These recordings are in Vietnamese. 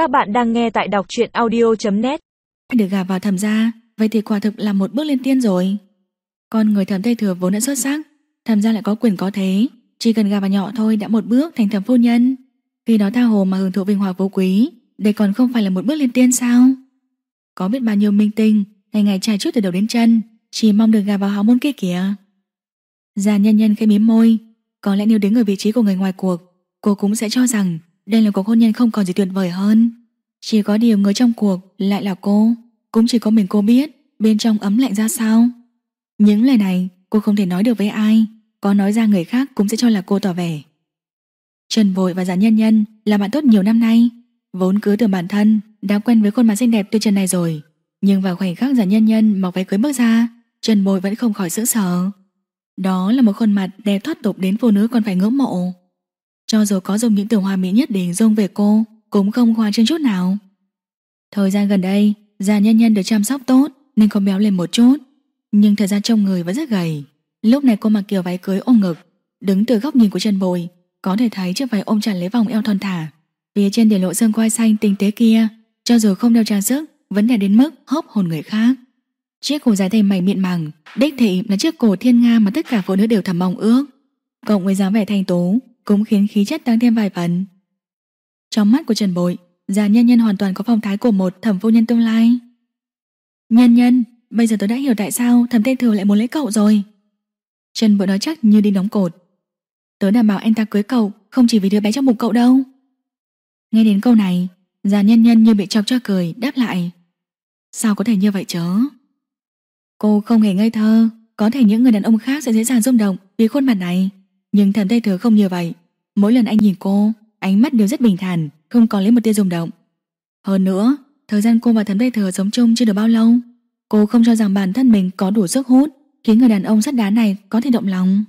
Các bạn đang nghe tại đọc truyện audio.net Được gả vào thẩm gia, Vậy thì quả thực là một bước lên tiên rồi. Con người thẩm Tây Thừa vốn đã xuất sắc Thẩm gia lại có quyền có thế. Chỉ cần gà vào nhỏ thôi đã một bước thành thẩm phu nhân. Khi đó tha hồ mà hưởng thụ vinh hoa vô quý, Đây còn không phải là một bước lên tiên sao? Có biết bao nhiêu minh tinh, Ngày ngày trải chút từ đầu đến chân, Chỉ mong được gà vào hào môn kia kìa. Già nhân nhân khẽ miếm môi, Có lẽ nếu đứng ở vị trí của người ngoài cuộc, Cô cũng sẽ cho rằng đây là cuộc hôn nhân không còn gì tuyệt vời hơn. Chỉ có điều người trong cuộc lại là cô. Cũng chỉ có mình cô biết Bên trong ấm lạnh ra sao. Những lời này cô không thể nói được với ai. Có nói ra người khác cũng sẽ cho là cô tỏ vẻ. Trần Vội và Giả Nhân Nhân Là bạn tốt nhiều năm nay. Vốn cứ từ bản thân Đã quen với khuôn mặt xinh đẹp từ trần này rồi. Nhưng vào khoảnh khắc Giả Nhân Nhân mặc váy cưới bước ra, Trần Bội vẫn không khỏi sững sờ. Đó là một khuôn mặt đẹp thoát tục đến phụ nữ còn phải ngưỡng mộ cho dù có dùng những từ hoa mỹ nhất để hình dung về cô, Cũng không khoa trương chút nào. Thời gian gần đây Già nhân nhân được chăm sóc tốt, Nên có béo lên một chút. Nhưng thời gian trong người vẫn rất gầy. Lúc này cô mặc kiểu váy cưới ôm ngực, Đứng từ góc nhìn của chân bồi, Có thể thấy chiếc váy ôm chặt lấy vòng eo thon thả. Phía trên để lộ xương quai xanh tinh tế kia, Cho dù không đeo trang sức, Vẫn đẹp đến mức hấp hồn người khác. Chiếc cổ dài tay mày mịn màng, Đích thị là chiếc cổ thiên nga mà tất cả phụ nữ đều thầm mong ước. Cộng với dáng vẻ thanh tú cũng khiến khí chất tăng thêm vài phần. Trong mắt của Trần Bội, già nhân nhân hoàn toàn có phong thái của một thẩm phu nhân tương lai. Nhân nhân, bây giờ tôi đã hiểu tại sao thẩm tên Thừa lại muốn lấy cậu rồi. Trần Bội nói chắc như đi đóng cột. Tớ đảm bảo anh ta cưới cậu không chỉ vì đứa bé trong bụng cậu đâu. Nghe đến câu này, già nhân nhân như bị chọc cho cười, đáp lại. Sao có thể như vậy chớ? Cô không hề ngây thơ, có thể những người đàn ông khác sẽ dễ dàng rung động vì khuôn mặt này. Nhưng thẩm Tây Thừa không như vậy. Mỗi lần anh nhìn cô Ánh mắt đều rất bình thản Không có lấy một tia rung động. Hơn nữa Thời gian cô và thẩm Tây Thừa sống chung chưa được bao lâu. Cô không cho rằng bản thân mình có đủ sức hút Khiến người đàn ông sắt đá này có thể động lòng.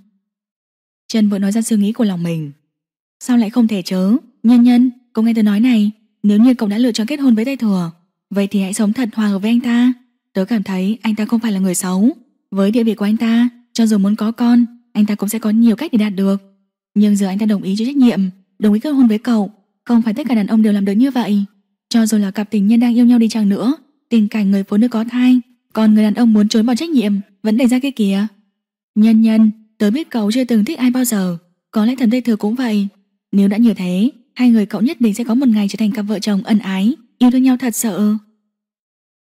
Trần vừa nói ra suy nghĩ của lòng mình. Sao lại không thể chớ Nhân nhân, cô nghe tôi nói này Nếu như cậu đã lựa chọn kết hôn với Tây Thừa Vậy thì hãy sống thật hòa hợp với anh ta. Tớ cảm thấy anh ta không phải là người xấu. Với địa vị của anh ta Cho dù muốn có con anh ta cũng sẽ có nhiều cách để đạt được. Nhưng giờ anh ta đồng ý chịu trách nhiệm, đồng ý kết hôn với cậu, không phải tất cả đàn ông đều làm được như vậy. Cho dù là cặp tình nhân đang yêu nhau đi chăng nữa, tình cảnh người phụ nữ có thai, còn người đàn ông muốn trốn bỏ trách nhiệm, vẫn đẩy ra cái kìa. Nhân nhân, tớ biết cậu chưa từng thích ai bao giờ, có lẽ thần tây thừa cũng vậy. Nếu đã như thế, hai người cậu nhất định sẽ có một ngày trở thành cặp vợ chồng ân ái, yêu thương nhau thật sợ.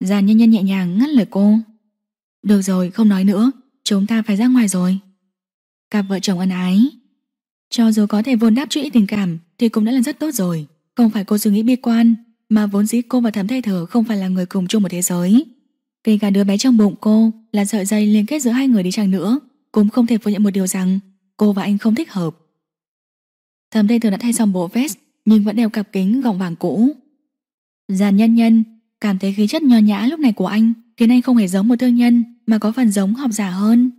Giàn nhân nhân nhẹ nhàng ngắt lời cô. Được rồi, không nói nữa, chúng ta phải ra ngoài rồi. Cặp vợ chồng ân ái. Cho dù có thể vốn đáp chuỗi tình cảm Thì cũng đã là rất tốt rồi. Không phải cô suy nghĩ bi quan, Mà vốn dĩ cô và thẩm thay thở không phải là người cùng chung một thế giới. Kể cả đứa bé trong bụng cô Là sợi dây liên kết giữa hai người đi chăng nữa, Cũng không thể phủ nhận một điều rằng Cô và anh không thích hợp. Thẩm thay thở đã thay xong bộ vest, Nhưng vẫn đeo cặp kính gọng vàng cũ. Giàn nhân nhân, Cảm thấy khí chất nho nhã lúc này của anh Khiến anh không hề giống một thương nhân Mà có phần giống học giả hơn.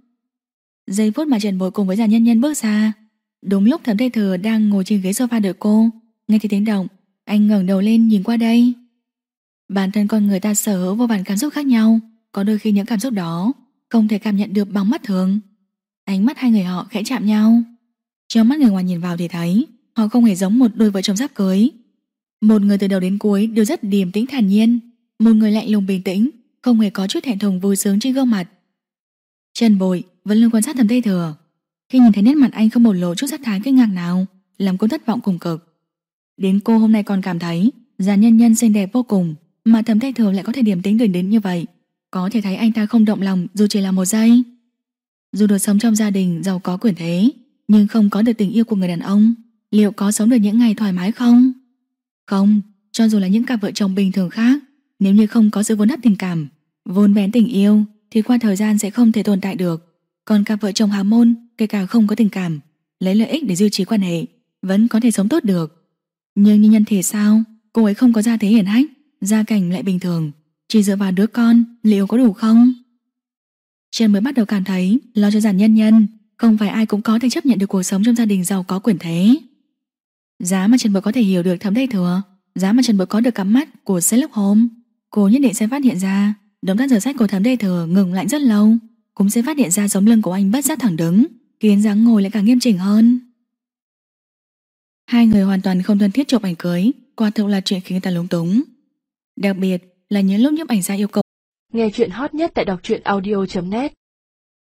Giây phút mà Trần Bội cùng với già nhân nhân bước ra. Đúng lúc thẩm thầy thừa đang ngồi trên ghế sofa đợi cô, Nghe thấy tiếng động, Anh ngẩng đầu lên nhìn qua đây. Bản thân con người ta sở hữu vô vàn cảm xúc khác nhau, Có đôi khi những cảm xúc đó Không thể cảm nhận được bằng mắt thường. Ánh mắt hai người họ khẽ chạm nhau. Trong mắt người ngoài nhìn vào thì thấy, Họ không hề giống một đôi vợ chồng sắp cưới. Một người từ đầu đến cuối đều rất điềm tĩnh thản nhiên, Một người lạnh lùng bình tĩnh, Không hề có chút thẹn thùng vui sướng trên gương mặt. Trần Bội vẫn luôn quan sát thầm Tây Thừa. Khi nhìn thấy nét mặt anh không một lộ chút sát thái kinh ngạc nào, làm cô thất vọng cùng cực. Đến cô hôm nay còn cảm thấy già nhân nhân xinh đẹp vô cùng, mà thầm Tây Thừa lại có thể điểm tính đến đến như vậy. Có thể thấy anh ta không động lòng dù chỉ là một giây. Dù được sống trong gia đình giàu có quyền thế, nhưng không có được tình yêu của người đàn ông, liệu có sống được những ngày thoải mái không? Không, cho dù là những cặp vợ chồng bình thường khác, nếu như không có sự vốn đắp tình cảm, vốn bén tình yêu, thì qua thời gian sẽ không thể tồn tại được. Còn cặp vợ chồng hà môn, Kể cả không có tình cảm, Lấy lợi ích để duy trì quan hệ, Vẫn có thể sống tốt được. Nhưng như nhân thì sao? Cô ấy không có gia thế hiển hách, Gia cảnh lại bình thường. Chỉ dựa vào đứa con, Liệu có đủ không? Trần mới bắt đầu cảm thấy Lo cho giản nhân nhân. Không phải ai cũng có thể chấp nhận được cuộc sống trong gia đình giàu có quyền thế. Giá mà Trần Bội có thể hiểu được thấm đây thừa, Giá mà Trần Bội có được cắm mắt của Sherlock Holmes, Cô nhất định sẽ phát hiện ra. Động tác giở sách của thám đây thừa ngừng lại rất lâu. Cũng sẽ phát hiện ra giống lưng của anh bất giác thẳng đứng, khiến dáng ngồi lại càng nghiêm chỉnh hơn. Hai người hoàn toàn không thân thiết chụp ảnh cưới, Quả thực là chuyện khiến ta lúng túng. Đặc biệt là những lúc nhiếp ảnh ra yêu cầu. Nghe chuyện hot nhất tại đọc truyện audio.net